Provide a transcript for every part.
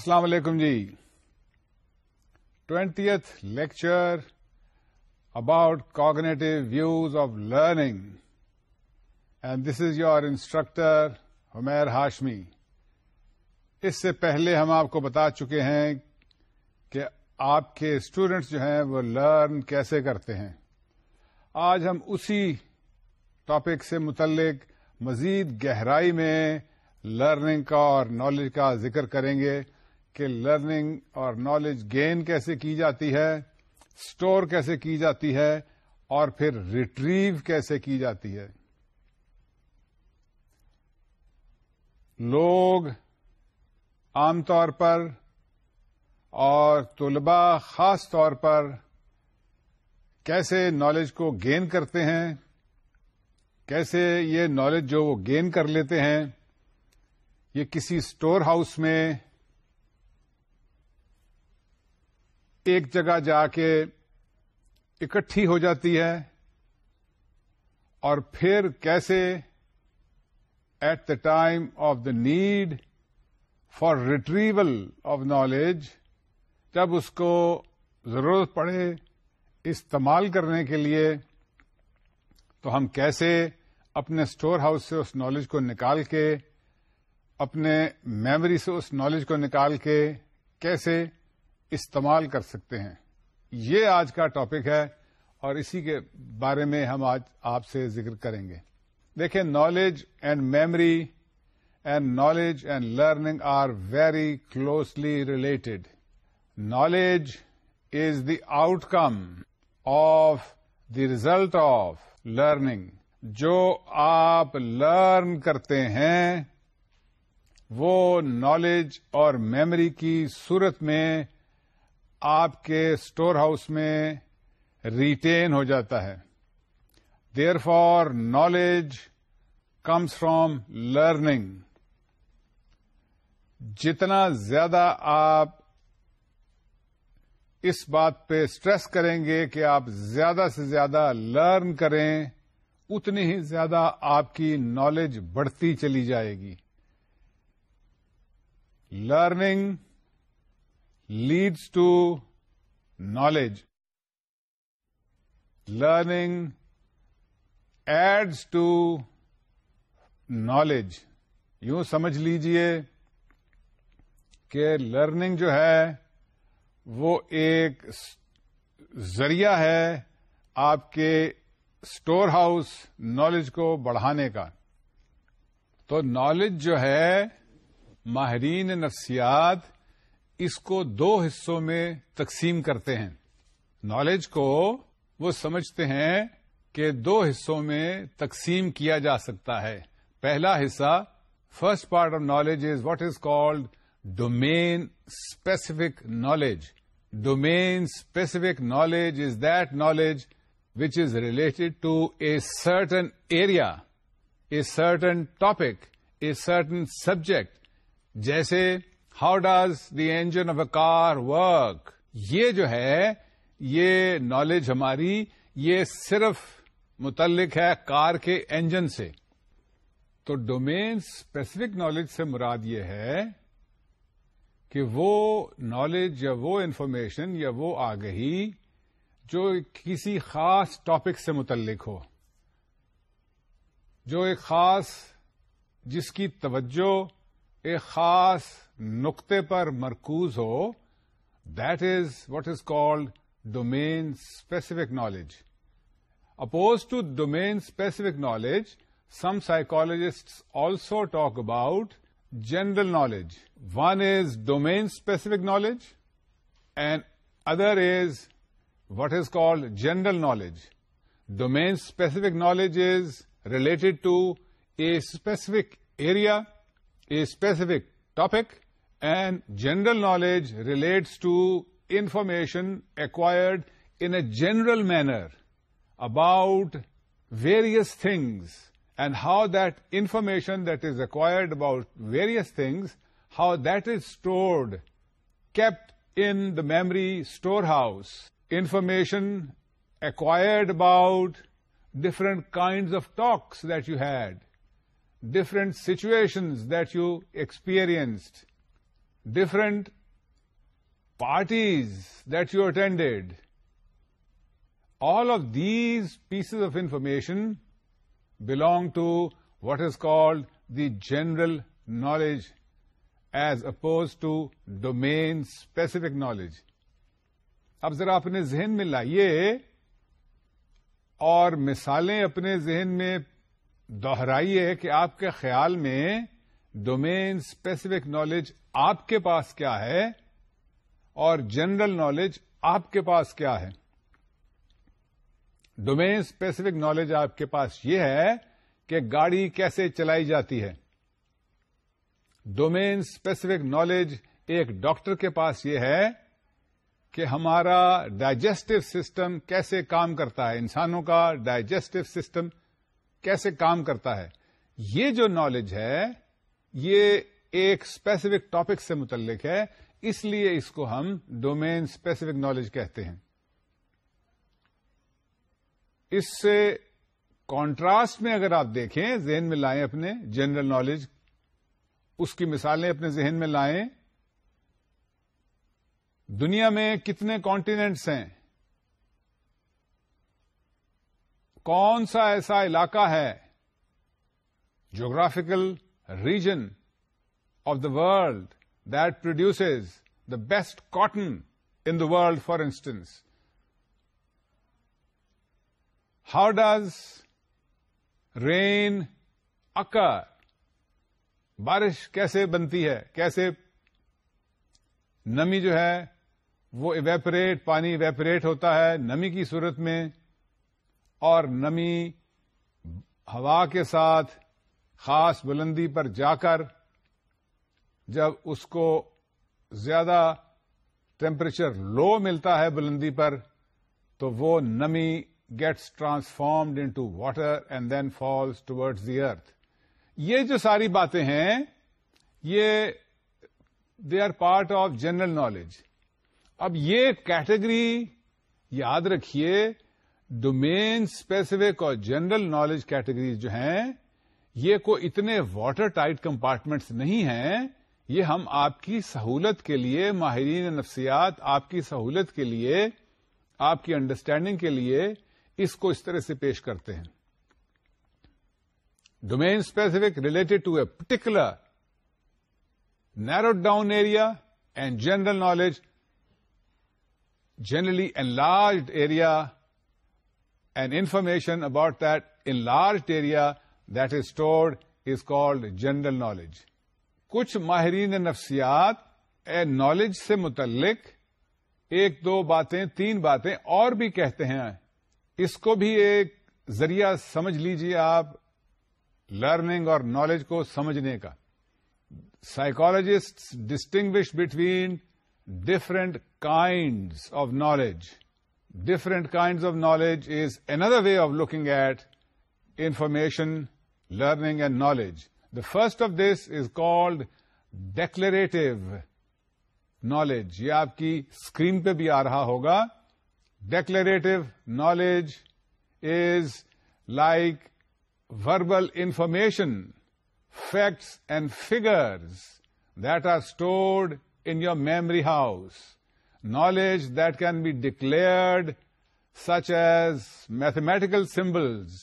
السلام علیکم جی twentieth lecture about cognitive views of learning and this is your instructor Humair Hashmi اس سے پہلے ہم آپ کو بتا چکے ہیں کہ آپ کے اسٹوڈینٹس جو ہیں وہ لرن کیسے کرتے ہیں آج ہم اسی ٹاپک سے متعلق مزید گہرائی میں لرننگ کا اور نالج کا ذکر کریں گے کہ لرننگ اور نالج گین کیسے کی جاتی ہے اسٹور کیسے کی جاتی ہے اور پھر ریٹریو کیسے کی جاتی ہے لوگ عام طور پر اور طلباء خاص طور پر کیسے نالج کو گین کرتے ہیں کیسے یہ نالج جو وہ گین کر لیتے ہیں یہ کسی اسٹور ہاؤس میں ایک جگہ جا کے اکٹھی ہو جاتی ہے اور پھر کیسے at the time of the need for retrieval of knowledge جب اس کو ضرورت پڑے استعمال کرنے کے لیے تو ہم کیسے اپنے اسٹور ہاؤس سے اس نالج کو نکال کے اپنے میموری سے اس نالج کو نکال کے کیسے استعمال کر سکتے ہیں یہ آج کا ٹاپک ہے اور اسی کے بارے میں ہم آج آپ سے ذکر کریں گے دیکھیں knowledge and memory and knowledge and learning are very closely related knowledge is the outcome of the result of learning جو آپ لرن کرتے ہیں وہ نالج اور میمری کی صورت میں آپ کے اسٹور ہاؤس میں ریٹین ہو جاتا ہے therefore knowledge comes from learning جتنا زیادہ آپ اس بات پہ اسٹریس کریں گے کہ آپ زیادہ سے زیادہ لرن کریں اتنی ہی زیادہ آپ کی نالج بڑھتی چلی جائے گی learning to knowledge learning adds to knowledge یوں سمجھ لیجئے کہ لرننگ جو ہے وہ ایک ذریعہ ہے آپ کے اسٹور ہاؤس نالج کو بڑھانے کا تو نالج جو ہے ماہرین نفسیات اس کو دو حصوں میں تقسیم کرتے ہیں نالج کو وہ سمجھتے ہیں کہ دو حصوں میں تقسیم کیا جا سکتا ہے پہلا حصہ first part of knowledge is what is called domain specific knowledge domain specific knowledge is that knowledge which is related to a certain area a certain topic a certain subject جیسے how does the engine of a car work یہ جو ہے یہ knowledge ہماری یہ صرف متعلق ہے کار کے انجن سے تو ڈومین اسپیسیفک نالج سے مراد یہ ہے کہ وہ نالج یا وہ انفارمیشن یا وہ آگہی جو کسی خاص ٹاپک سے متعلق ہو جو ایک خاص جس کی توجہ ایک خاص نقطے پر مرکوز ہو that is what is called domain specific knowledge opposed to domain specific knowledge some psychologists also talk about general knowledge one is domain specific knowledge and other is what is called general knowledge domain specific knowledge is related to a specific area a specific topic and general knowledge relates to information acquired in a general manner about various things, and how that information that is acquired about various things, how that is stored, kept in the memory storehouse. Information acquired about different kinds of talks that you had, different situations that you experienced, different parties that you attended all of these pieces of information belong to what is called the general knowledge as opposed to domain specific knowledge اب ذرا اپنے ذہن میں لائیے اور مثالیں اپنے ذہن میں دوہرائیے کہ آپ کے خیال میں ڈومین اسپیسیفک نالج آپ کے پاس کیا ہے اور جنرل نالج آپ کے پاس کیا ہے ڈومین اسپیسیفک نالج آپ کے پاس یہ ہے کہ گاڑی کیسے چلائی جاتی ہے ڈومین اسپیسیفک نالج ایک ڈاکٹر کے پاس یہ ہے کہ ہمارا ڈائجسٹو سسٹم کیسے کام کرتا ہے انسانوں کا ڈائجسٹو سسٹم کیسے کام کرتا ہے یہ جو نالج ہے یہ ایک اسپیسیفک ٹاپک سے متعلق ہے اس لیے اس کو ہم ڈومین اسپیسیفک نالج کہتے ہیں اس سے کانٹراسٹ میں اگر آپ دیکھیں ذہن میں لائیں اپنے جنرل نالج اس کی مثالیں اپنے ذہن میں لائیں دنیا میں کتنے کانٹینٹس ہیں کون سا ایسا علاقہ ہے geographical region of the world that produces the best cotton in the world for instance how does rain occur بارش کیسے بنتی ہے کیسے نمی جو ہے وہ ایویپریٹ پانی ایویپریٹ ہوتا ہے نمی کی صورت میں اور نمی ہوا کے ساتھ خاص بلندی پر جا کر جب اس کو زیادہ ٹیمپریچر لو ملتا ہے بلندی پر تو وہ نمی gets transformed into water and then falls towards the earth یہ جو ساری باتیں ہیں یہ they are part of general knowledge اب یہ کیٹیگری یاد رکھیے ڈومین اسپیسیفک اور جنرل نالج کیٹیگریز جو ہیں یہ کوئی اتنے واٹر ٹائٹ کمپارٹمنٹس نہیں ہیں یہ ہم آپ کی سہولت کے لیے ماہرین نفسیات آپ کی سہولت کے لیے آپ کی انڈرسٹینڈنگ کے لیے اس کو اس طرح سے پیش کرتے ہیں domain specific related to a particular narrow down area and general knowledge generally an large area and information about that in large area that is stored is called general knowledge کچھ ماہرین نفسیات اے نالج سے متعلق ایک دو باتیں تین باتیں اور بھی کہتے ہیں اس کو بھی ایک ذریعہ سمجھ لیجیے آپ لرننگ اور نالج کو سمجھنے کا psychologist distinguish between different kinds of knowledge different kinds of knowledge is another way of looking at information learning and knowledge the first of this is called declarative knowledge یہ آپ کی screen پہ بھی آ رہا ہوگا declarative knowledge is like verbal information facts and figures that are stored in your memory house knowledge that can be declared such as mathematical symbols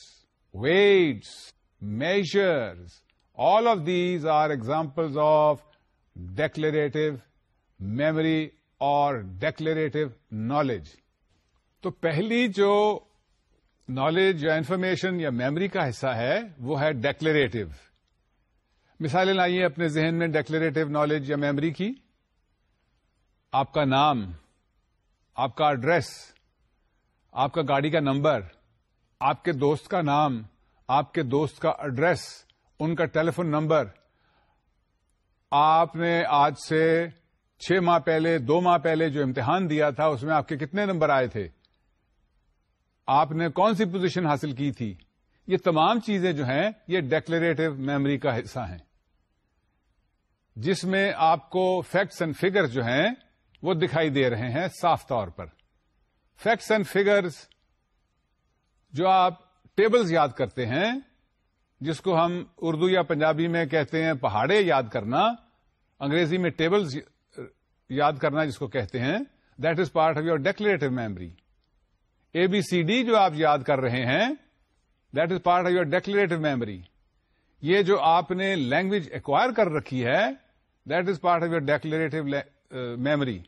weights measures. All of these are examples of declarative memory اور declarative knowledge. تو پہلی جو knowledge یا information یا memory کا حصہ ہے وہ ہے ڈیکلریٹو مثالیں لائیے اپنے ذہن میں ڈیکلریٹو نالج یا میمری کی آپ کا نام آپ کا ایڈریس آپ کا گاڑی کا نمبر آپ کے دوست کا نام آپ کے دوست کا ایڈریس ان کا ٹیلی فون نمبر آپ نے آج سے چھ ماہ پہلے دو ماہ پہلے جو امتحان دیا تھا اس میں آپ کے کتنے نمبر آئے تھے آپ نے کون سی پوزیشن حاصل کی تھی یہ تمام چیزیں جو ہیں یہ ڈیکلریٹو میموری کا حصہ ہیں جس میں آپ کو فیکٹس اینڈ فگر جو ہیں وہ دکھائی دے رہے ہیں صاف طور پر فیکٹس اینڈ فگرز جو آپ ٹیبلز یاد کرتے ہیں جس کو ہم اردو یا پنجابی میں کہتے ہیں پہاڑے یاد کرنا انگریزی میں ٹیبلز یاد کرنا جس کو کہتے ہیں that is part of your declarative memory A B C D جو آپ یاد کر رہے ہیں that is part of your declarative memory یہ جو آپ نے لینگویج ایکوائر کر رکھی ہے that is part of your declarative memory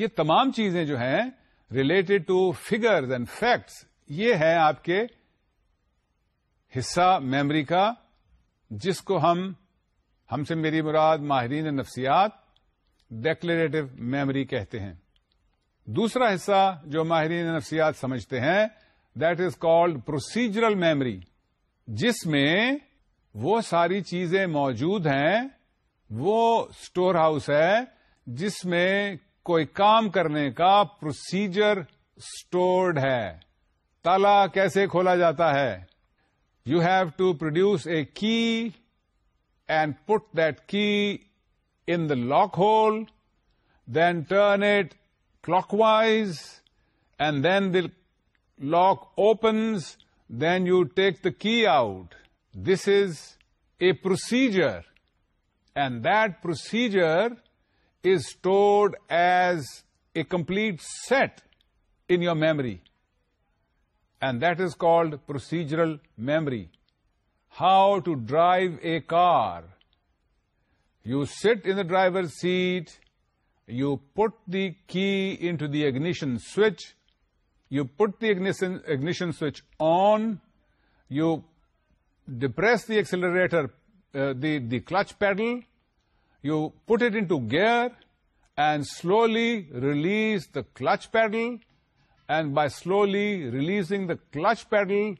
یہ تمام چیزیں جو ہیں related to figures and facts یہ ہے آپ کے حصہ میمری کا جس کو ہم ہم سے میری مراد ماہرین نفسیات ڈیکلیریٹو میمری کہتے ہیں دوسرا حصہ جو ماہرین نفسیات سمجھتے ہیں that is called procedural memory جس میں وہ ساری چیزیں موجود ہیں وہ اسٹور ہاؤس ہے جس میں کوئی کام کرنے کا پروسیجر اسٹورڈ ہے تالا کیسے کھولا جاتا ہے you have to produce a key and put that key in the lock hole, then turn it clockwise, and then the lock opens, then you take the key out. This is a procedure, and that procedure is stored as a complete set in your memory and that is called procedural memory. How to drive a car. You sit in the driver's seat, you put the key into the ignition switch, you put the ignition switch on, you depress the accelerator, uh, the clutch pedal, you put it into gear, and slowly release the clutch pedal, and by slowly releasing the clutch pedal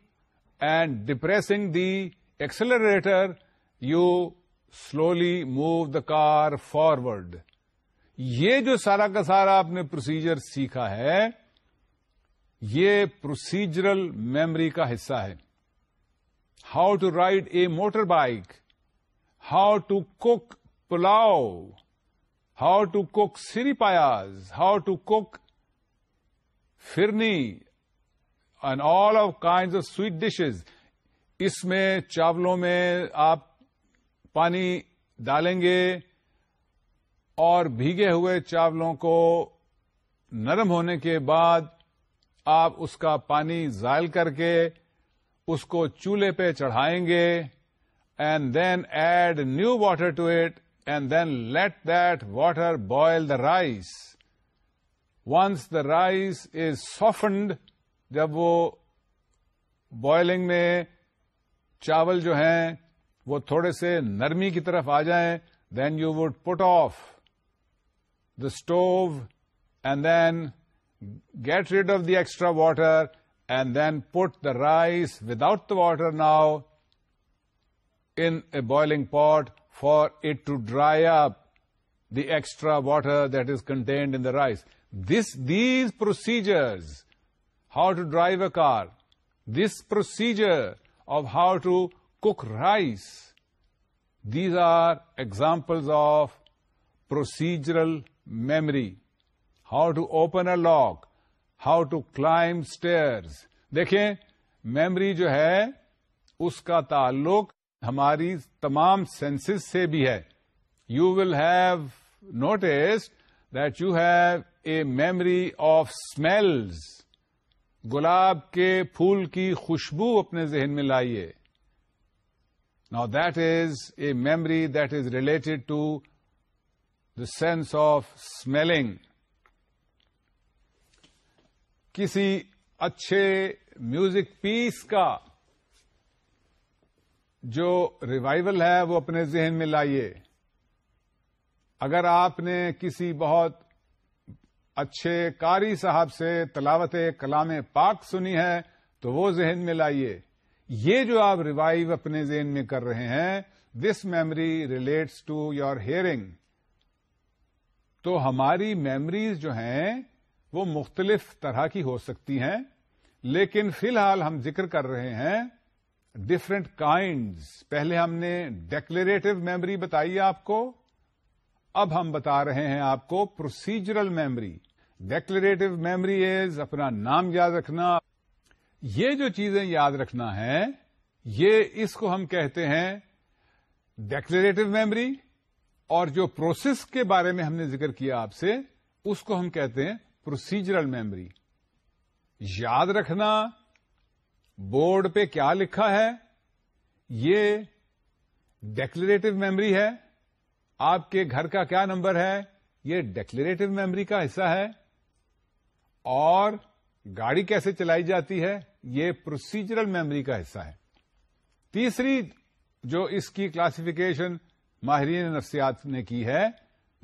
and depressing the accelerator you slowly move the car forward یہ جو سارا کا سارا آپ نے procedure سیکھا ہے یہ پروسیجرل میمری کا حصہ ہے how to ride a motor bike how to cook pulao how to cook siri پایاز how to cook phirni and all of kind of sweet dishes اس میں چاولوں میں آپ پانی ڈالیں گے اور بھیگے ہوئے چاولوں کو نرم ہونے کے بعد آپ اس کا پانی زائل کر کے اس کو چولہے پہ چڑھائیں گے and then add new water to it and then let that water boil the rice once the rice is softened جب وہ بوائلنگ میں چاول جو ہیں وہ تھوڑے سے نرمی کی طرف آ جائیں then you would put off the stove and then get rid of the extra water and then put the rice without the water now in boiling pot for it to dry up the extra water that is contained in the rice this these procedures how to drive a car this procedure to how to these these are examples of procedural memory how open a lock how to climb stairs دیکھیں memory جو ہے اس کا تعلق ہماری تمام senses سے بھی ہے you will have noticed that you have a memory of smells گلاب کے پھول کی خوشبو اپنے ذہن میں لائیے نا that is a memory that is related to the sense of smelling کسی اچھے میوزک پیس کا جو ریوائول ہے وہ اپنے ذہن میں لائیے اگر آپ نے کسی بہت اچھے کاری صاحب سے تلاوت کلام پاک سنی ہے تو وہ ذہن میں لائیے یہ جو آپ ریوائو اپنے ذہن میں کر رہے ہیں this memory relates to your hearing تو ہماری میمریز جو ہیں وہ مختلف طرح کی ہو سکتی ہیں لیکن فی الحال ہم ذکر کر رہے ہیں ڈفرینٹ کائنڈز پہلے ہم نے ڈیکلریٹو میمری بتائی آپ کو اب ہم بتا رہے ہیں آپ کو procedural memory declarative memory is اپنا نام یاد رکھنا یہ جو چیزیں یاد رکھنا ہے یہ اس کو ہم کہتے ہیں ڈیکلریٹو میمری اور جو پروسیس کے بارے میں ہم نے ذکر کیا آپ سے اس کو ہم کہتے ہیں پروسیجرل میمری یاد رکھنا بورڈ پہ کیا لکھا ہے یہ ڈیکلریٹو میمری ہے آپ کے گھر کا کیا نمبر ہے یہ ڈیکلریٹو میمری کا حصہ ہے اور گاڑی کیسے چلائی جاتی ہے یہ پروسیجرل میمری کا حصہ ہے تیسری جو اس کی کلاسفیکیشن ماہرین نفسیات نے کی ہے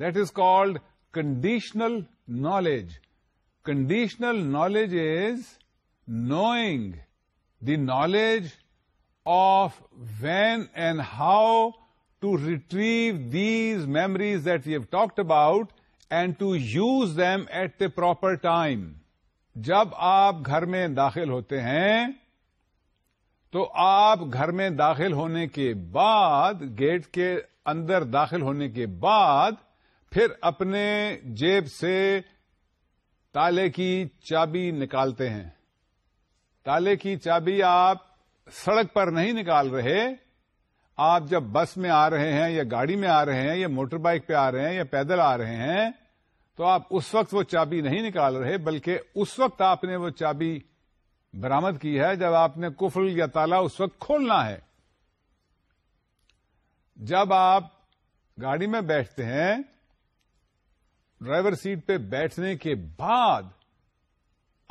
that is called conditional knowledge conditional knowledge is knowing the knowledge of when and how to retrieve these memories that you have talked about and to use them at the proper time جب آپ گھر میں داخل ہوتے ہیں تو آپ گھر میں داخل ہونے کے بعد گیٹ کے اندر داخل ہونے کے بعد پھر اپنے جیب سے تالے کی چابی نکالتے ہیں تالے کی چابی آپ سڑک پر نہیں نکال رہے آپ جب بس میں آ رہے ہیں یا گاڑی میں آ رہے ہیں یا موٹر بائک پہ آ رہے ہیں یا پیدل آ رہے ہیں تو آپ اس وقت وہ چابی نہیں نکال رہے بلکہ اس وقت آپ نے وہ چابی برامد کی ہے جب آپ نے کفل یا تالا اس وقت کھولنا ہے جب آپ گاڑی میں بیٹھتے ہیں ڈرائیور سیٹ پہ بیٹھنے کے بعد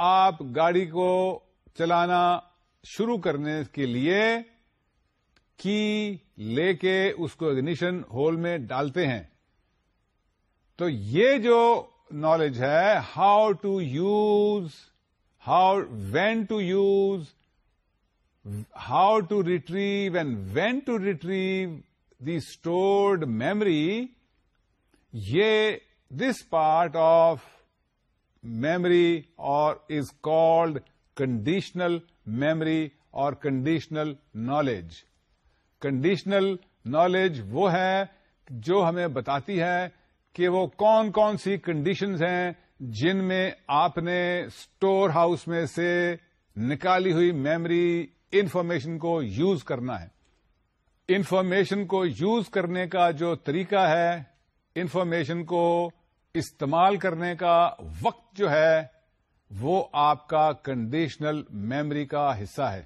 آپ گاڑی کو چلانا شروع کرنے کے لیے کی لے کے اس کو اگنیشن ہول میں ڈالتے ہیں تو یہ جو نالج ہے how to use how when to use how to retrieve and when to retrieve the stored memory یہ دس پارٹ آف میمری اور از کالڈ کنڈیشنل میمری اور کنڈیشنل نالج کنڈیشنل نالج وہ ہے جو ہمیں بتاتی ہے کہ وہ کون کون سی کنڈیشنز ہیں جن میں آپ نے اسٹور ہاؤس میں سے نکالی ہوئی میمری انفارمیشن کو یوز کرنا ہے انفارمیشن کو یوز کرنے کا جو طریقہ ہے انفارمیشن کو استعمال کرنے کا وقت جو ہے وہ آپ کا کنڈیشنل میمری کا حصہ ہے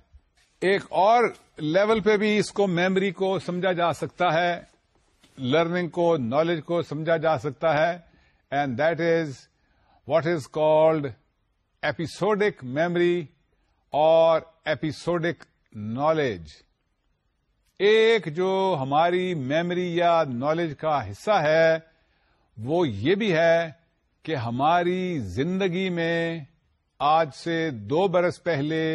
ایک اور لیول پہ بھی اس کو میمری کو سمجھا جا سکتا ہے لرننگ کو نالج کو سمجھا جا سکتا ہے and that is what is called episodic memory اور ایپیسوڈک نالج ایک جو ہماری میمری یا نالج کا حصہ ہے وہ یہ بھی ہے کہ ہماری زندگی میں آج سے دو برس پہلے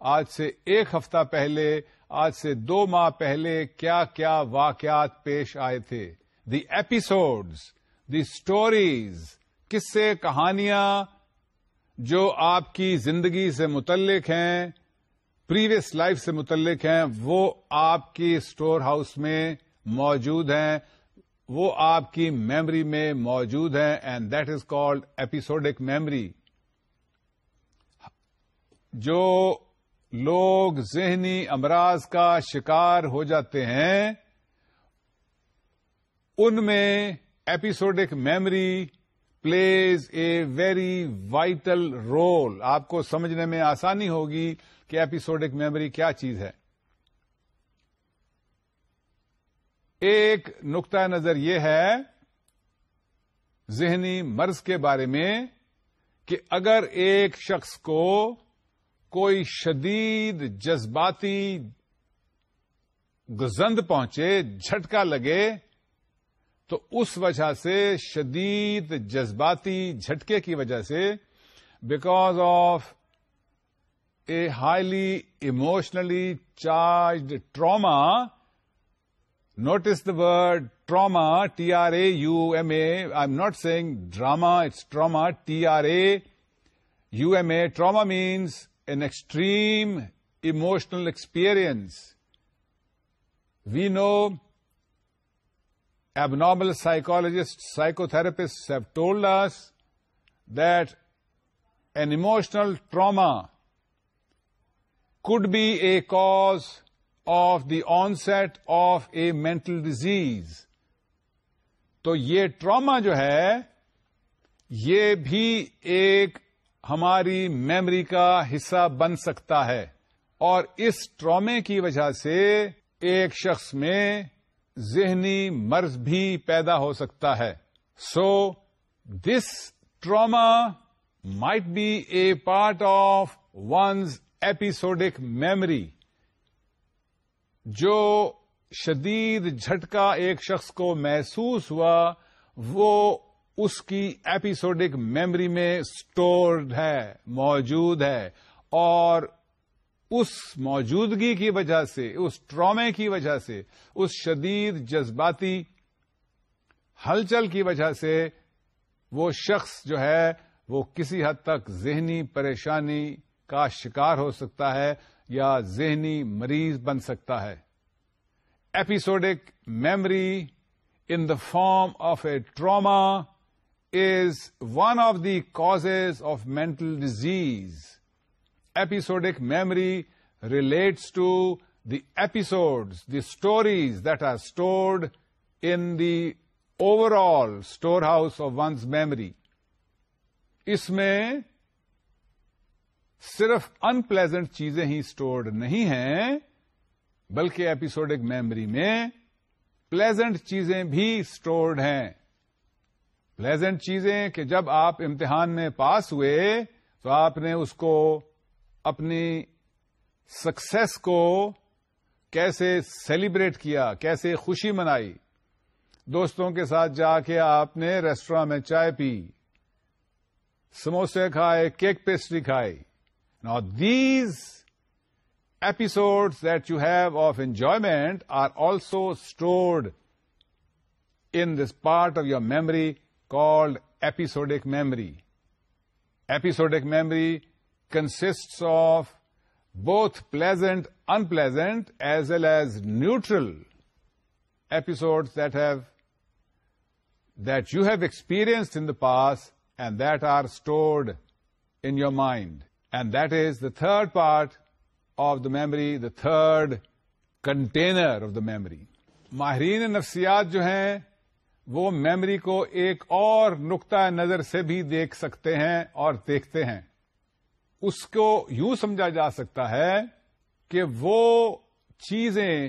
آج سے ایک ہفتہ پہلے آج سے دو ماہ پہلے کیا کیا واقعات پیش آئے تھے دی ایپیسوڈز دی اسٹوریز کس سے کہانیاں جو آپ کی زندگی سے متعلق ہیں پریویس لائف سے متعلق ہیں وہ آپ کی اسٹور ہاؤس میں موجود ہیں وہ آپ کی میمری میں موجود ہیں and that is called episodic memory جو لوگ ذہنی امراض کا شکار ہو جاتے ہیں ان میں episodic memory plays a very vital role آپ کو سمجھنے میں آسانی ہوگی کہ ایپیسوڈک میموری کیا چیز ہے ایک نقطہ نظر یہ ہے ذہنی مرض کے بارے میں کہ اگر ایک شخص کو کوئی شدید جذباتی گزند پہنچے جھٹکا لگے تو اس وجہ سے شدید جذباتی جھٹکے کی وجہ سے because of a highly emotionally charged trauma notice the word trauma T R A U M A I am not seeing drama it's trauma T R A U M A trauma means an extreme emotional experience we know abnormal psychologist psychotherapist save told us that an emotional trauma could be a cause of the onset of a mental disease تو یہ trauma جو ہے یہ بھی ایک ہماری memory کا حصہ بن سکتا ہے اور اس ٹرامے کی وجہ سے ایک شخص میں ذہنی مرض بھی پیدا ہو سکتا ہے so this trauma might be a part of one's episodic memory جو شدید جھٹکا ایک شخص کو محسوس ہوا وہ اس کی ایپیسوڈک میمری میں اسٹورڈ ہے موجود ہے اور اس موجودگی کی وجہ سے اس ٹرامے کی وجہ سے اس شدید جذباتی ہلچل کی وجہ سے وہ شخص جو ہے وہ کسی حد تک ذہنی پریشانی کا شکار ہو سکتا ہے یا ذہنی مریض بن سکتا ہے episodic memory in the form of a trauma one of the cause of of disease disease. Memory relates to the the the stories that are stored in the overall store house of memory. Memory اس میں صرف unpleasant چیزیں ہی stored نہیں ہیں بلکہ episodic memory میں pleasant چیزیں بھی اسٹورڈ ہیں پلیزنٹ چیزیں کہ جب آپ امتحان میں پاس ہوئے تو آپ نے اس کو اپنی سکسیس کو کیسے سیلیبریٹ کیا کیسے خوشی منائی دوستوں کے ساتھ جا کے آپ نے ریسٹوراں میں چائے پی سموسے کھائے کیک پیسٹری کھائی نا these episode that you have of enjoyment are also stored in this part of your memory called episodic memory episodic memory consist of both pleasant unpleasant as well as neutral episode that have that you have experience in past and that are stored in your mind and that is the third part of the memory the third container of the memory ماہرین نفسیات جو ہیں وہ memory کو ایک اور نقطہ نظر سے بھی دیکھ سکتے ہیں اور دیکھتے ہیں اس کو یوں سمجھا جا سکتا ہے کہ وہ چیزیں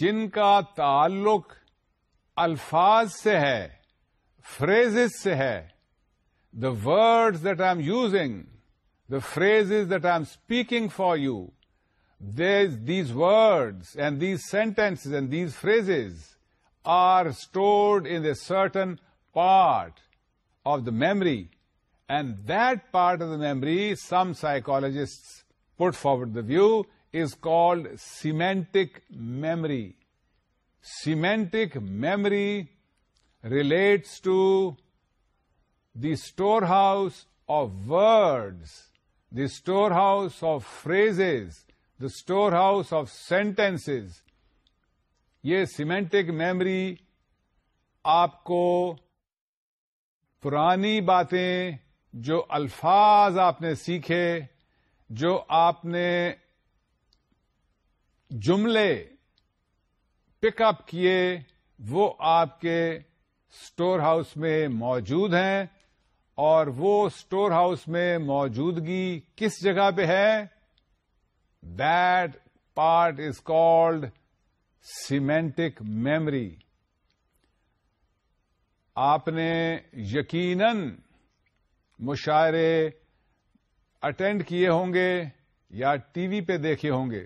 جن کا تعلق الفاظ سے ہے فریز سے ہے the words that I am using the phrase that I am speaking for you these words and these sentence and these phrases are stored in a certain part of the memory, and that part of the memory, some psychologists put forward the view, is called semantic memory. Semantic memory relates to the storehouse of words, the storehouse of phrases, the storehouse of sentences, یہ semantic memory آپ کو پرانی باتیں جو الفاظ آپ نے سیکھے جو آپ نے جملے پک اپ کیے وہ آپ کے اسٹور ہاؤس میں موجود ہیں اور وہ اسٹور ہاؤس میں موجودگی کس جگہ پہ ہے that part is called semantic memory آپ نے یقیناً مشاعرے اٹینڈ کیے ہوں گے یا ٹی وی پہ دیکھے ہوں گے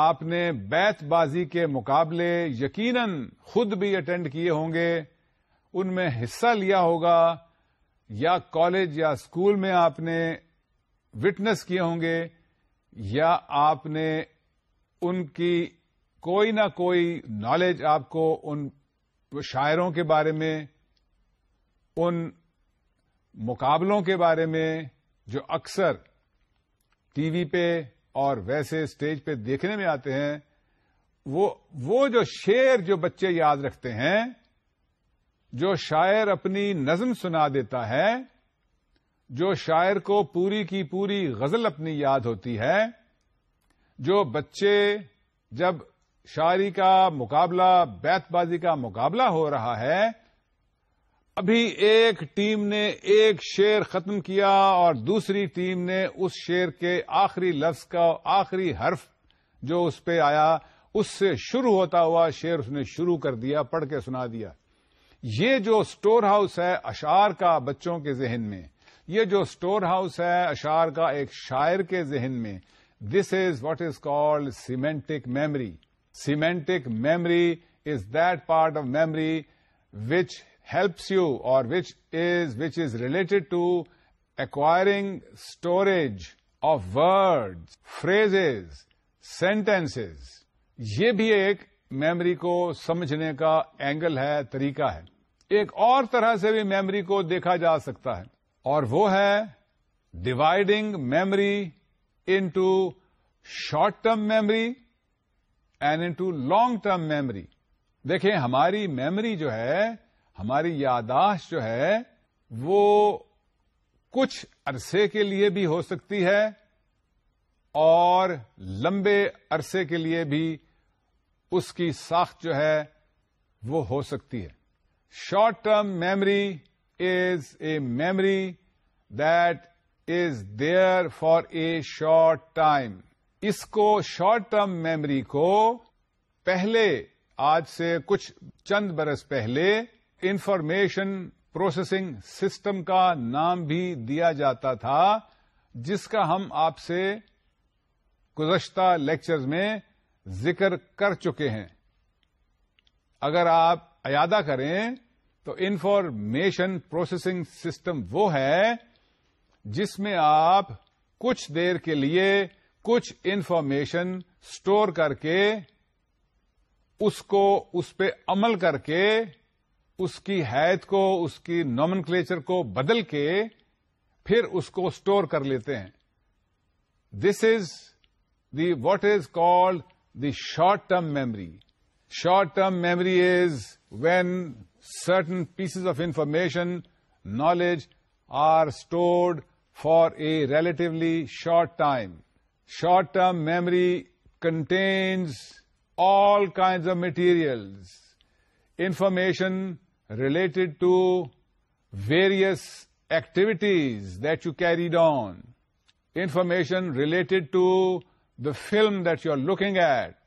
آپ نے بیت بازی کے مقابلے یقیناً خود بھی اٹینڈ کیے ہوں گے ان میں حصہ لیا ہوگا یا کالج یا اسکول میں آپ نے وٹنس کیے ہوں گے یا آپ نے ان کی کوئی نہ کوئی نالج آپ کو ان شاعروں کے بارے میں ان مقابلوں کے بارے میں جو اکثر ٹی وی پہ اور ویسے اسٹیج پہ دیکھنے میں آتے ہیں وہ وہ جو شعر جو بچے یاد رکھتے ہیں جو شاعر اپنی نظم سنا دیتا ہے جو شاعر کو پوری کی پوری غزل اپنی یاد ہوتی ہے جو بچے جب شاعری کا مقابلہ بیت بازی کا مقابلہ ہو رہا ہے ابھی ایک ٹیم نے ایک شعر ختم کیا اور دوسری ٹیم نے اس شعر کے آخری لفظ کا آخری حرف جو اس پہ آیا اس سے شروع ہوتا ہوا شعر اس نے شروع کر دیا پڑھ کے سنا دیا یہ جو سٹور ہاؤس ہے اشار کا بچوں کے ذہن میں یہ جو سٹور ہاؤس ہے اشار کا ایک شاعر کے ذہن میں this is what is called semantic memory semantic memory is that part of memory which helps you or which is which is related to acquiring storage of words phrase sentence یہ بھی ایک میمری کو سمجھنے کا angle ہے طریقہ ہے ایک اور طرح سے بھی میمری کو دیکھا جا سکتا ہے اور وہ ہے dividing memory into short term memory and into long term memory دیکھیں ہماری میمری جو ہے ہماری یاداشت جو ہے وہ کچھ عرصے کے لیے بھی ہو سکتی ہے اور لمبے عرصے کے لیے بھی اس کی ساخت جو ہے وہ ہو سکتی ہے short term memory is a memory is there for a short time اس کو شارٹ ٹرم میموری کو پہلے آج سے کچھ چند برس پہلے انفارمیشن پروسیسنگ سسٹم کا نام بھی دیا جاتا تھا جس کا ہم آپ سے گزشتہ لیکچرز میں ذکر کر چکے ہیں اگر آپ ایادہ کریں تو انفارمیشن پروسیسنگ سسٹم وہ ہے جس میں آپ کچھ دیر کے لیے کچھ انفارمیشن اسٹور کر کے اس کو اس پہ عمل کر کے اس کی حید کو اس کی نامن کلیچر کو بدل کے پھر اس کو اسٹور کر لیتے ہیں this is the what is called the short term memory short term memory is when certain pieces of information knowledge are stored for a relatively short time Short-term memory contains all kinds of materials, information related to various activities that you carried on, information related to the film that you're looking at,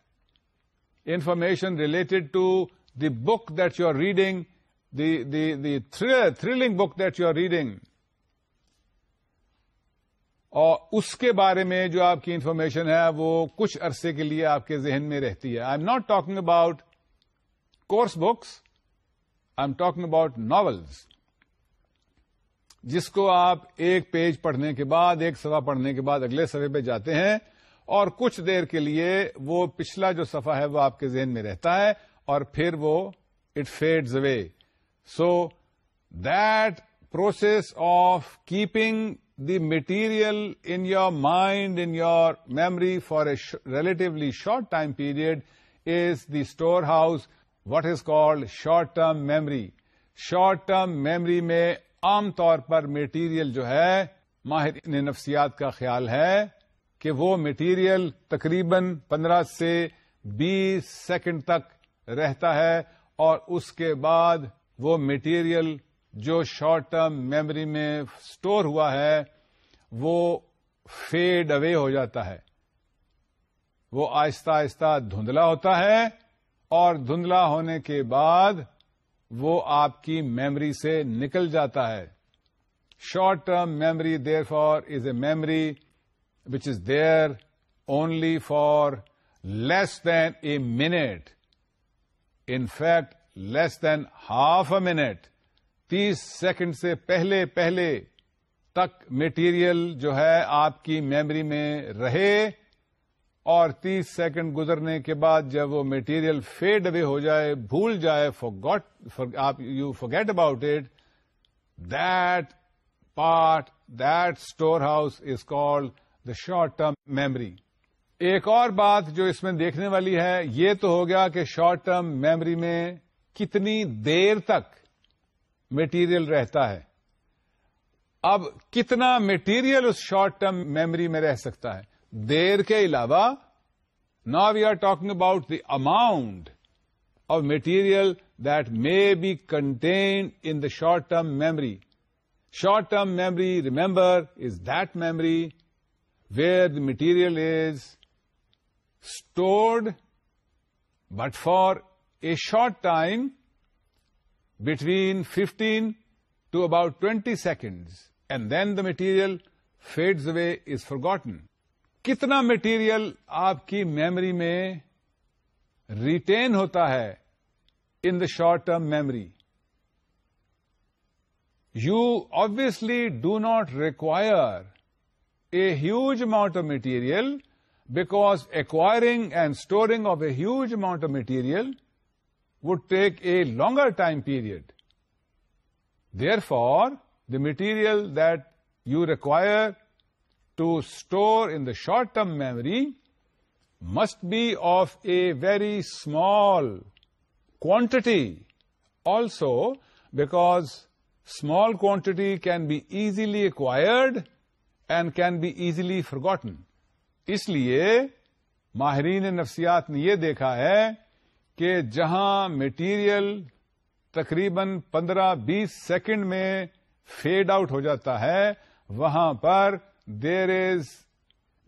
information related to the book that you're reading, the thrilling book that you're reading. اور اس کے بارے میں جو آپ کی information ہے وہ کچھ عرصے کے لیے آپ کے ذہن میں رہتی ہے I am not talking about course books I am talking about novels جس کو آپ ایک پیج پڑھنے کے بعد ایک سفا پڑھنے کے بعد اگلے سفے پہ جاتے ہیں اور کچھ دیر کے لیے وہ پچھلا جو سفا ہے وہ آپ کے ذہن میں رہتا ہے اور پھر وہ it fades away so that process of keeping the material in your mind in your memory for a sh short time period is the store house what is called short term memory. Short term memory میں عام طور پر material جو ہے ماہرین نفسیات کا خیال ہے کہ وہ میٹیریل تقریباً پندرہ سے بیس سیکنڈ تک رہتا ہے اور اس کے بعد وہ میٹیریل جو شارٹ ٹرم میموری میں اسٹور ہوا ہے وہ فیڈ اوے ہو جاتا ہے وہ آہستہ آہستہ دھندلا ہوتا ہے اور دھندلا ہونے کے بعد وہ آپ کی میمری سے نکل جاتا ہے short term memory there for is a memory which is there only for less than a minute in fact less than half a minute تیس سیکنڈ سے پہلے پہلے تک میٹیریل جو ہے آپ کی میمری میں رہے اور تیس سیکنڈ گزرنے کے بعد جب وہ میٹیریل فیڈ اوے ہو جائے بھول جائے فور گر آپ you forget about it that part that store house is called the short term memory ایک اور بات جو اس میں دیکھنے والی ہے یہ تو ہو گیا کہ شارٹ ٹرم میمری میں کتنی دیر تک میٹیریل رہتا ہے اب کتنا میٹیریل اس شارٹ ٹرم میموری میں رہ سکتا ہے دیر کے علاوہ نا we are talking about the amount of material that may be contained in the short term memory short term memory remember is that memory where material is stored but for a short time between fifteen to about twenty seconds and then the material fades way is forgotten کتنا material آپ کی memory میں retain ہوتا ہے in the short term memory you obviously do not require a huge amount of material because acquiring and storing of a huge amount of material would take a longer time period therefore the material that you require to store in the short term memory must be of a very small quantity also because small quantity can be easily acquired and can be easily forgotten اس لیے ماہرین نفسیات نے یہ دیکھا ہے کہ جہاں material تقریباً پندرہ بیس سیکنڈ میں فیڈ آؤٹ ہو جاتا ہے وہاں پر there is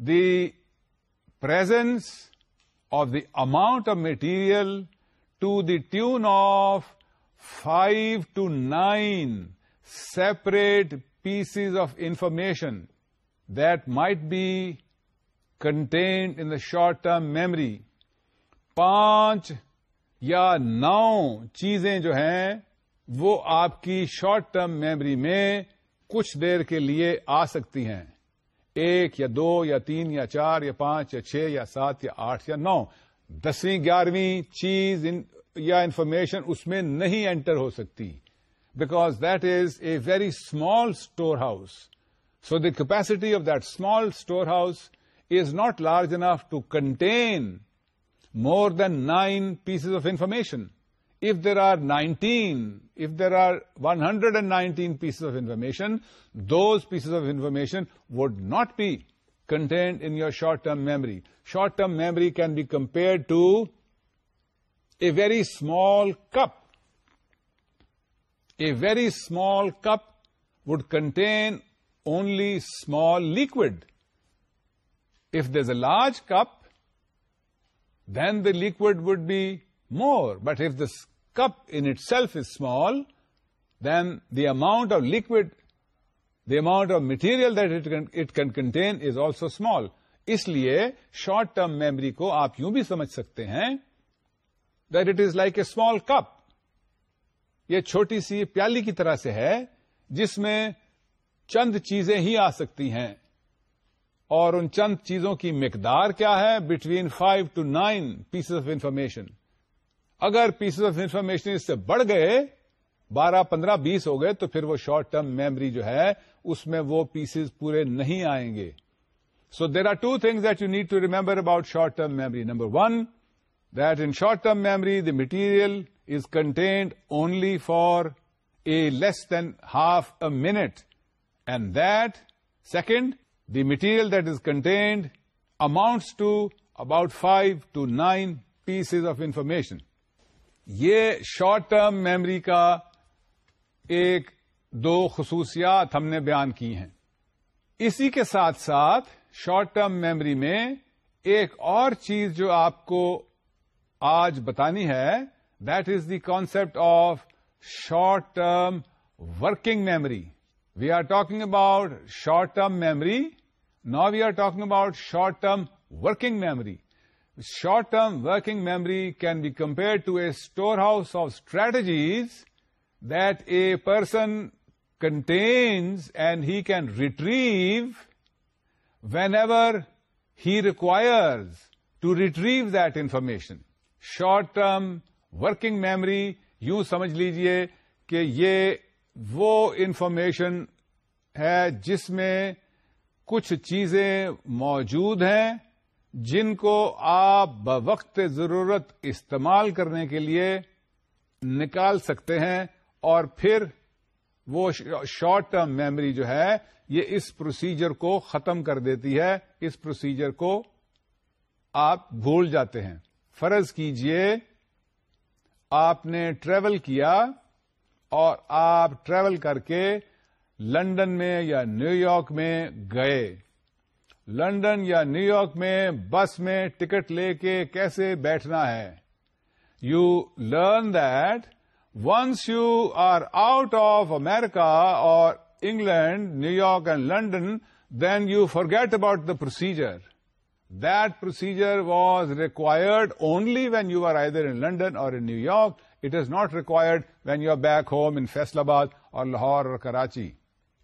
the presence of the amount of material to the tune of five to nine separate pieces of information that might be contained in the short term memory پانچ یا نو چیزیں جو ہیں وہ آپ کی شارٹ ٹرم میموری میں کچھ دیر کے لیے آ سکتی ہیں ایک یا دو یا تین یا چار یا پانچ یا چھ یا سات یا آٹھ یا نو دسویں گیارہویں چیز یا انفارمیشن اس میں نہیں اینٹر ہو سکتی because that is a very small store house so the capacity of that small store house is not large enough to contain more than 9 pieces of information. If there are 119 pieces of information, those pieces of information would not be contained in your short-term memory. Short-term memory can be compared to a very small cup. A very small cup would contain only small liquid. If there's a large cup, then the if would be more but is small, cup the self small then the amount of liquid the amount of material can contain is also small اس لیے short term memory کو آپ یوں بھی سمجھ سکتے ہیں that it is like a small cup یہ چھوٹی سی پیالی کی طرح سے ہے جس میں چند چیزیں ہی آ سکتی ہیں اور ان چند چیزوں کی مقدار کیا ہے between five to nine pieces of information اگر پیسز آف انفارمیشن اس سے بڑھ گئے بارہ پندرہ بیس ہو گئے تو پھر وہ شارٹ ٹرم میمری جو ہے اس میں وہ پیسز پورے نہیں آئیں گے so there are two things that you need to remember about short term memory number one that in short term memory the material is contained only for a less than half a minute and that second the material that is contained amount to about five to nine pieces of information یہ short term memory کا ایک دو خصوصیات ہم نے بیان کی ہیں اسی کے ساتھ ساتھ شارٹ ٹرم میمری میں ایک اور چیز جو آپ کو آج بتانی ہے that is the concept of short term working memory we are talking about short term memory نا we are talking about short term working memory short term working memory can be compare to a store house of strategies that a person contains and he can retrieve whenever he requires to retrieve that information short term working memory یوں سمجھ لیجیے کہ یہ وہ information ہے جس میں کچھ چیزیں موجود ہیں جن کو آپ بوقت ضرورت استعمال کرنے کے لیے نکال سکتے ہیں اور پھر وہ شارٹ ٹرم میموری جو ہے یہ اس پروسیجر کو ختم کر دیتی ہے اس پروسیجر کو آپ بھول جاتے ہیں فرض کیجئے آپ نے ٹریول کیا اور آپ ٹریول کر کے لنڈن میں یا نیو یارک میں گئے لنڈن یا نیو یارک میں بس میں ٹکٹ لے کے کیسے بیٹھنا ہے you learn that once you are out of America or England New York and London then you get about the procedure that procedure was required only when you are I there in London or in New York it is not required when you are back home in Faisalabad or Lahore or Karachi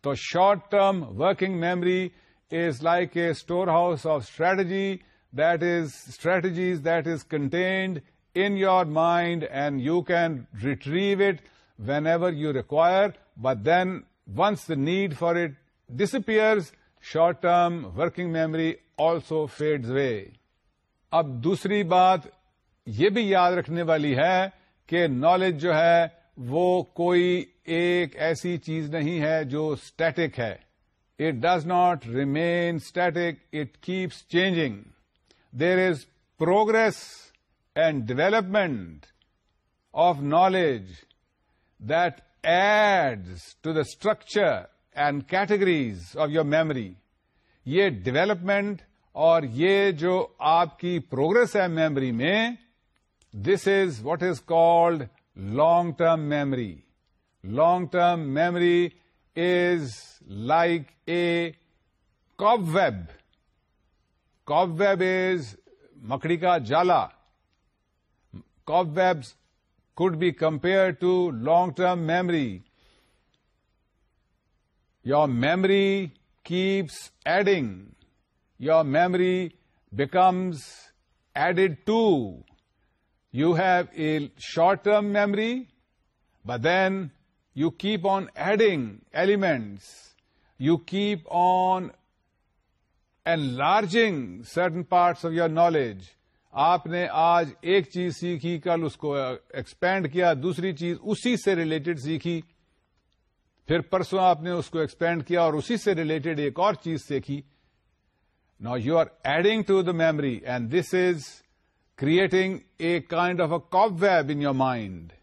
تو short term working memory is like a store house of strategies that is contained in your mind and you can retrieve it whenever you require but then once need for it disappears short term working memory also fades way اب دوسری بات یہ بھی یاد رکھنے والی ہے کہ نالج جو ہے وہ کوئی ایک ایسی چیز نہیں ہے جو اسٹیٹک ہے it does not remain static it keeps changing there is progress and development of knowledge that adds to the structure and categories of your memory یہ ڈیویلپمنٹ اور یہ جو آپ کی پروگرس ہے میموری میں this is what is called long term memory long term memory is like a web web is مکڑی کا جالا cobweb could be compare to long term memory your memory keeps adding your memory becomes added ٹ you have a short term memory ب then you keep on adding elements you keep on and لارجنگ certain parts of your knowledge آپ نے آج ایک چیز سیکھی کل اس کو ایکسپینڈ کیا دوسری چیز اسی سے ریلیٹڈ سیکھی پھر پرسوں آپ نے اس کو ایکسپینڈ کیا اور اسی سے ریلیٹڈ ایک اور چیز سیکھی نا you are adding to the memory and this is creating a kind of a cobweb in your mind.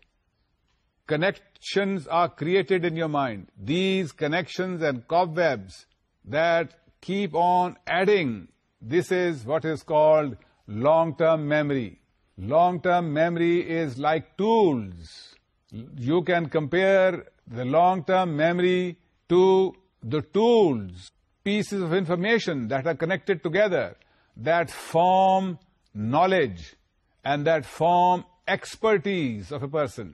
Connections are created in your mind. These connections and cobwebs that keep on adding, this is what is called long-term memory. Long-term memory is like tools. You can compare the long-term memory to the tools, pieces of information that are connected together that form knowledge and that form expertise of a person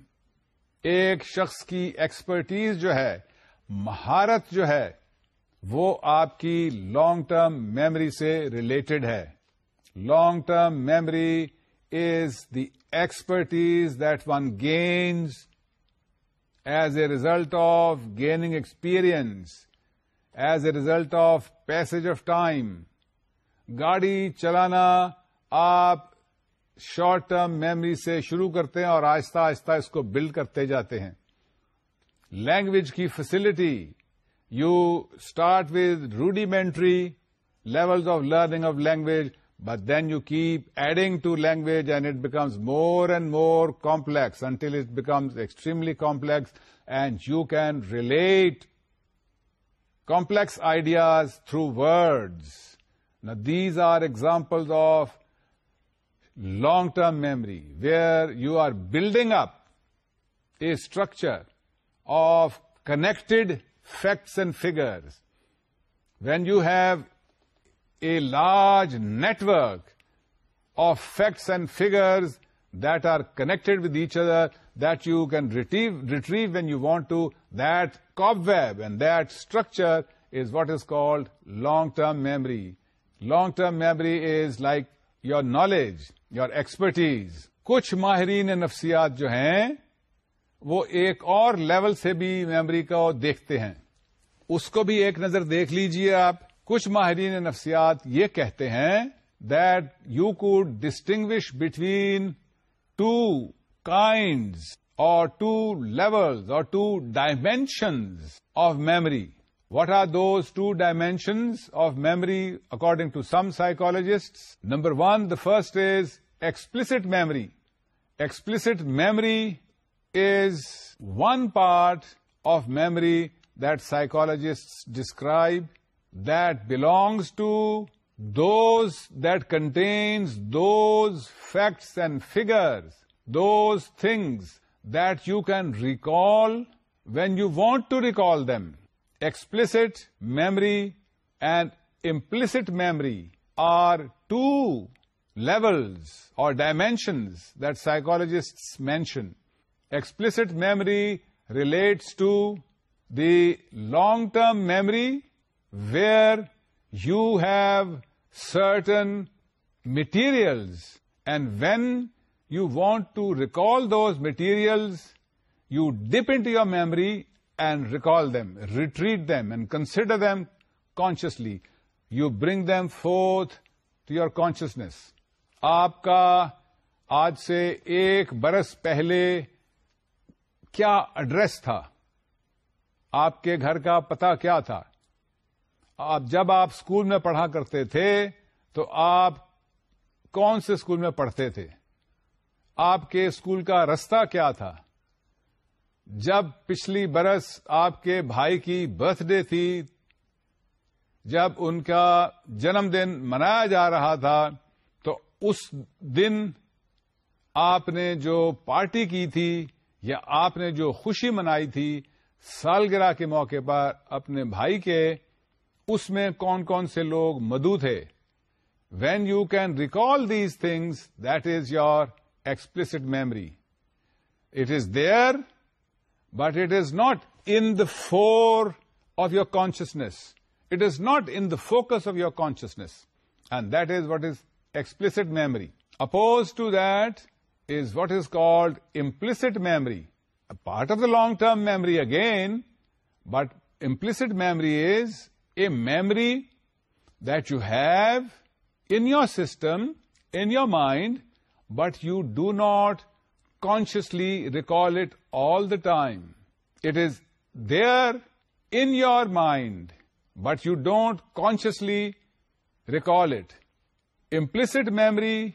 ایک شخص کی expertise جو ہے مہارت جو ہے وہ آپ کی لانگ ٹرم میمری سے ریلیٹڈ ہے long term memory is the expertise that one gains as a result of gaining experience as a result of passage of time گاڑی چلانا آپ شارٹ ٹرم میموری سے شروع کرتے ہیں اور آہستہ آہستہ اس کو بلڈ کرتے جاتے ہیں لینگویج کی facility you start with rudimentary levels of learning of language but then you keep adding to language and it becomes more and more complex until it becomes extremely complex and you can relate complex ideas through words these are examples of long-term memory, where you are building up a structure of connected facts and figures. When you have a large network of facts and figures that are connected with each other, that you can retrieve when you want to, that cobweb and that structure is what is called long-term memory. Long-term memory is like your knowledge. Your expertise کچھ ماہرین نفسیات جو ہیں وہ ایک اور level سے بھی میمری کو دیکھتے ہیں اس کو بھی ایک نظر دیکھ لیجئے آپ کچھ ماہرین نفسیات یہ کہتے ہیں that you could distinguish between two kinds or two levels or two dimensions of memory what are those two dimensions of memory according to some سائکولوج number one the first is Explicit memory. Explicit memory is one part of memory that psychologists describe that belongs to those that contains those facts and figures, those things that you can recall when you want to recall them. Explicit memory and implicit memory are two levels or dimensions that psychologists mention. Explicit memory relates to the long-term memory where you have certain materials, and when you want to recall those materials, you dip into your memory and recall them, retreat them and consider them consciously. You bring them forth to your consciousness. آپ کا آج سے ایک برس پہلے کیا address تھا آپ کے گھر کا پتا کیا تھا آپ جب آپ اسکول میں پڑھا کرتے تھے تو آپ کون سے اسکول میں پڑھتے تھے آپ کے اسکول کا رستہ کیا تھا جب پچھلی برس آپ کے بھائی کی برتھ ڈے تھی جب ان کا جنم دن منایا جا رہا تھا اس دن آپ نے جو پارٹی کی تھی یا آپ نے جو خوشی منائی تھی سالگرہ کے موقع پر اپنے بھائی کے اس میں کون کون سے لوگ مدو تھے when you can recall these things that is your explicit memory it is there but it is not in the fore of your consciousness it is not in the focus of your consciousness and that is what is explicit memory. Opposed to that is what is called implicit memory, a part of the long-term memory again, but implicit memory is a memory that you have in your system, in your mind, but you do not consciously recall it all the time. It is there in your mind, but you don't consciously recall it. Implicit memory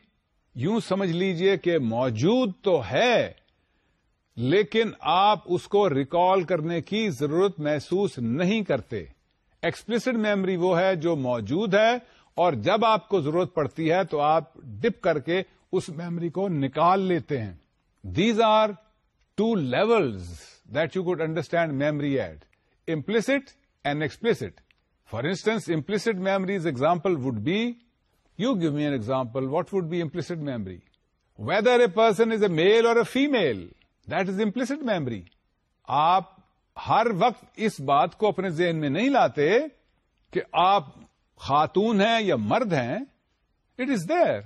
یوں سمجھ لیجئے کہ موجود تو ہے لیکن آپ اس کو ریکال کرنے کی ضرورت محسوس نہیں کرتے ایکسپلسڈ میمری وہ ہے جو موجود ہے اور جب آپ کو ضرورت پڑتی ہے تو آپ ڈپ کر کے اس میموری کو نکال لیتے ہیں these are two levels that you could understand memory at implicit and explicit for instance implicit memories example would be you give me an example what would be implicit memory whether a person is a male اور a female that is implicit memory آپ ہر وقت اس بات کو اپنے ذہن میں نہیں لاتے کہ آپ خاتون ہیں یا مرد ہیں it is there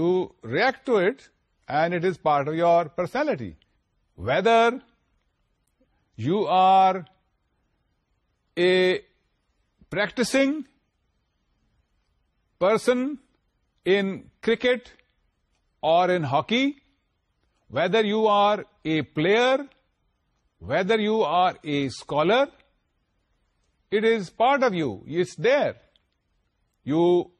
you react to it and it is part of your personality whether you are a practising person in cricket or in hockey, whether you are a player, whether you are a scholar, it is part of you. It's there. You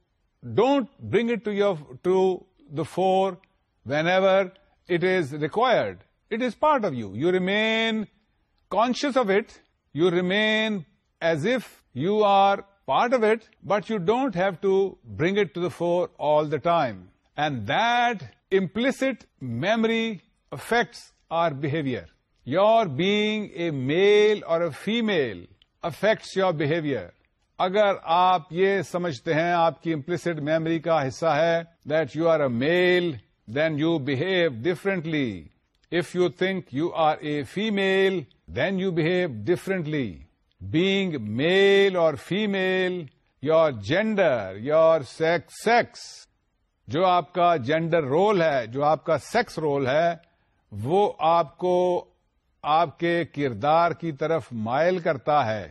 don't bring it to the fore whenever it is required. It is part of you. You remain conscious of it. You remain as if you are part of it but you don't have to bring it to the fore all the time and implicit memory affects our behaviour your being a male اور a female affects your behaviour اگر آپ یہ سمجھتے ہیں آپ کی امپلسڈ memory کا حصہ ہے that you are a male then you behave differently if you think you are a female then you behave differently being male or female, your gender, your sex, sex, جو آپ کا جینڈر رول ہے جو آپ کا sex role ہے وہ آپ کو آپ کے کردار کی طرف مائل کرتا ہے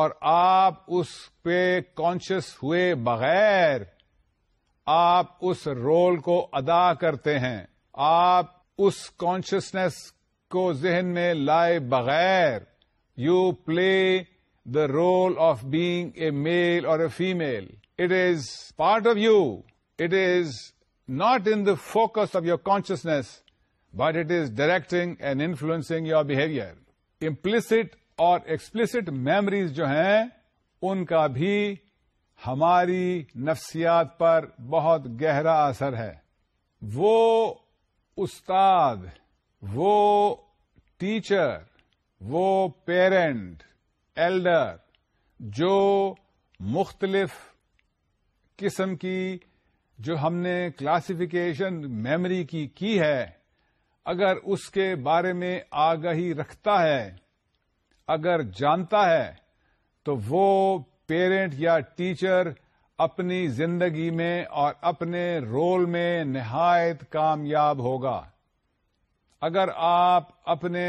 اور آپ اس پہ کانشیس ہوئے بغیر آپ اس رول کو ادا کرتے ہیں آپ اس کانشیسنیس کو ذہن میں لائے بغیر you play the role of being a male اور a female it is part of you it is not in the focus of your consciousness but it is directing and influencing your behaviour implicit اور explicit memories جو ہیں ان کا بھی ہماری نفسیات پر بہت گہرا اثر ہے وہ استاد وہ ٹیچر وہ پیرنٹ ایلڈر جو مختلف قسم کی جو ہم نے کلاسیفیکیشن میموری کی ہے اگر اس کے بارے میں آگاہی رکھتا ہے اگر جانتا ہے تو وہ پیرنٹ یا ٹیچر اپنی زندگی میں اور اپنے رول میں نہایت کامیاب ہوگا اگر آپ اپنے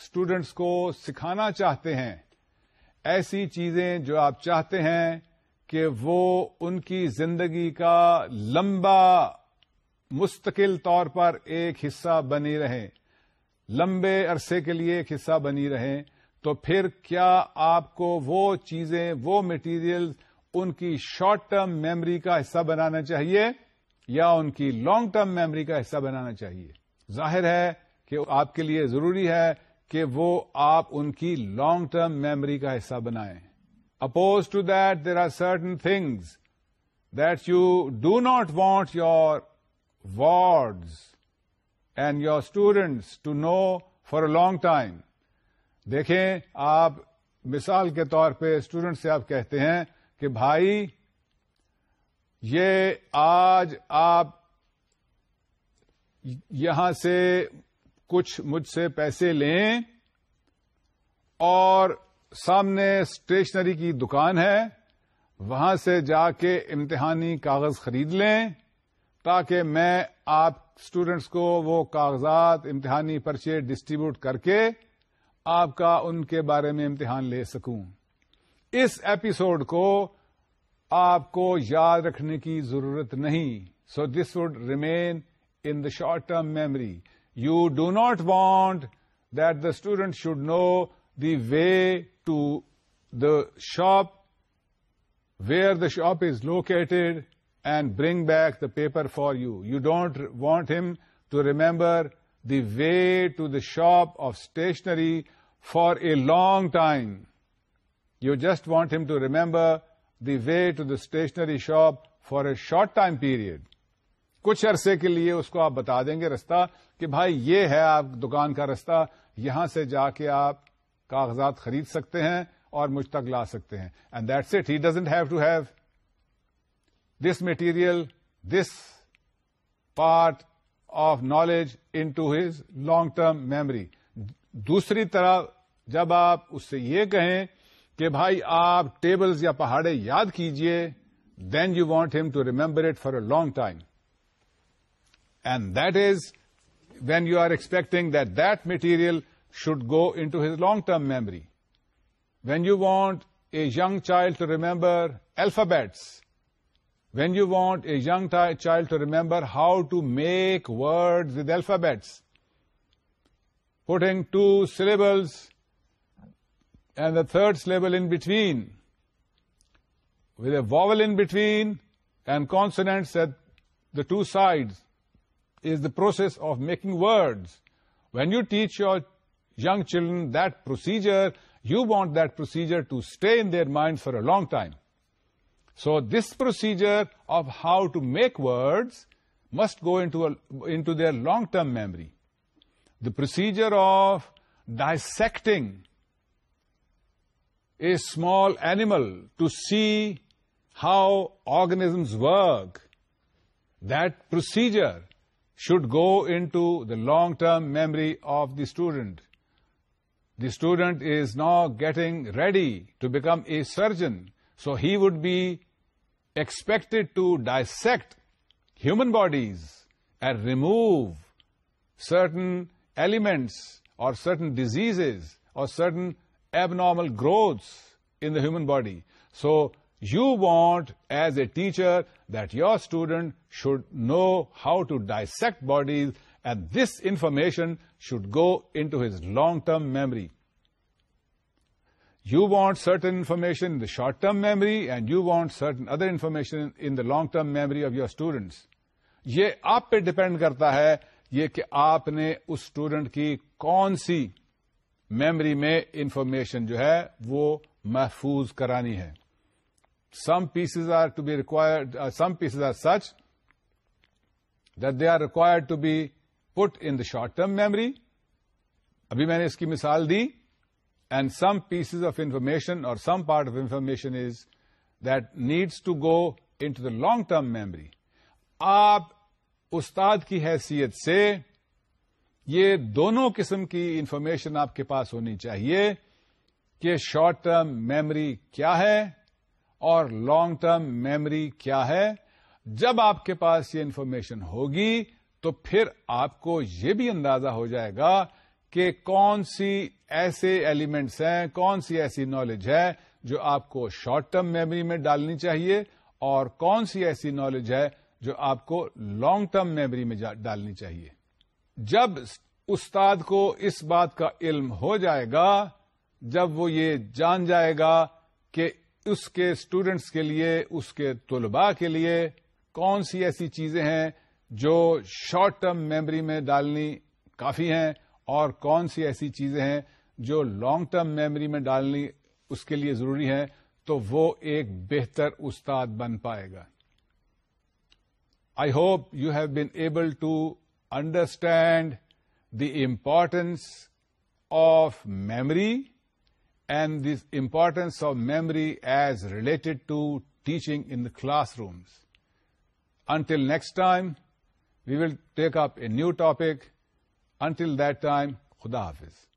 اسٹوڈینٹس کو سکھانا چاہتے ہیں ایسی چیزیں جو آپ چاہتے ہیں کہ وہ ان کی زندگی کا لمبا مستقل طور پر ایک حصہ بنی رہیں لمبے عرصے کے لیے ایک حصہ بنی رہے تو پھر کیا آپ کو وہ چیزیں وہ مٹیریل ان کی شارٹ ٹرم میمری کا حصہ بنانا چاہیے یا ان کی لانگ ٹرم میمری کا حصہ بنانا چاہیے ظاہر ہے کہ آپ کے لیے ضروری ہے کہ وہ آپ ان کی لانگ ٹرم میموری کا حصہ بنائیں opposed to that there are certain things that you do not want your wards and your students to know for a long time دیکھیں آپ مثال کے طور پہ اسٹوڈینٹ سے آپ کہتے ہیں کہ بھائی یہ آج آپ یہاں سے کچھ مجھ سے پیسے لیں اور سامنے اسٹیشنری کی دکان ہے وہاں سے جا کے امتحانی کاغذ خرید لیں تاکہ میں آپ اسٹوڈینٹس کو وہ کاغذات امتحانی پرچے ڈسٹریبیوٹ کر کے آپ کا ان کے بارے میں امتحان لے سکوں اس ایپیسوڈ کو آپ کو یاد رکھنے کی ضرورت نہیں so this would remain in the short term memory You do not want that the student should know the way to the shop, where the shop is located, and bring back the paper for you. You don't want him to remember the way to the shop of stationery for a long time. You just want him to remember the way to the stationery shop for a short time period. کچھ عرصے کے لیے اس کو آپ بتا دیں گے رستہ کہ بھائی یہ ہے آپ دکان کا رستہ یہاں سے جا کے آپ کاغذات خرید سکتے ہیں اور مجھ تک لا سکتے ہیں and that it he doesn't have to have this material this part of knowledge into his long term memory دوسری طرح جب آپ اس سے یہ کہیں کہ بھائی آپ ٹیبلز یا پہاڑے یاد کیجئے then you want him to remember it for a long time And that is when you are expecting that that material should go into his long-term memory. When you want a young child to remember alphabets, when you want a young child to remember how to make words with alphabets, putting two syllables and the third syllable in between, with a vowel in between and consonants at the two sides, is the process of making words. When you teach your young children that procedure, you want that procedure to stay in their minds for a long time. So this procedure of how to make words must go into their long-term memory. The procedure of dissecting a small animal to see how organisms work, that procedure should go into the long-term memory of the student. The student is now getting ready to become a surgeon, so he would be expected to dissect human bodies and remove certain elements or certain diseases or certain abnormal growths in the human body. So you want as a teacher that your student should know how to dissect bodies and this information should go in to his long term memory you want certain information the short term memory and you want certain other information in the long term memory of your students یہ آپ پہ depend کرتا ہے یہ کہ آپ نے اس اسٹوڈنٹ کی کون سی میمری میں انفارمیشن جو ہے وہ محفوظ کرانی ہے some pieces are to be recorded some pieces are such that they are required to be put in the short term memory ابھی میں نے اس کی مثال دی and some pieces of information اور some part of information is that needs to go in to the long term memory آپ استاد کی حیثیت سے یہ دونوں قسم کی انفارمیشن آپ کے پاس ہونی چاہیے کہ شارٹ ٹرم میمری کیا ہے اور لانگ ٹرم میمری کیا ہے جب آپ کے پاس یہ انفارمیشن ہوگی تو پھر آپ کو یہ بھی اندازہ ہو جائے گا کہ کون سی ایسے ایلیمنٹس ہیں کون سی ایسی نالج ہے جو آپ کو شارٹ ٹرم میموری میں ڈالنی چاہیے اور کون سی ایسی نالج ہے جو آپ کو لانگ ٹرم میموری میں ڈالنی چاہیے جب استاد کو اس بات کا علم ہو جائے گا جب وہ یہ جان جائے گا کہ اس کے اسٹوڈینٹس کے لیے اس کے طلباء کے لیے کون سی ایسی چیزیں ہیں جو شارٹ ٹرم میمری میں ڈالنی کافی ہیں اور کون سی ایسی چیزیں ہیں جو لانگ ٹرم میموری میں ڈالنی اس کے لیے ضروری ہیں تو وہ ایک بہتر استاد بن پائے گا I hope you have been able to understand the importance of memory and this importance of memory as related to teaching in classrooms until next time we will take up a new topic until that time خدا حافظ